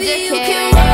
dickhead.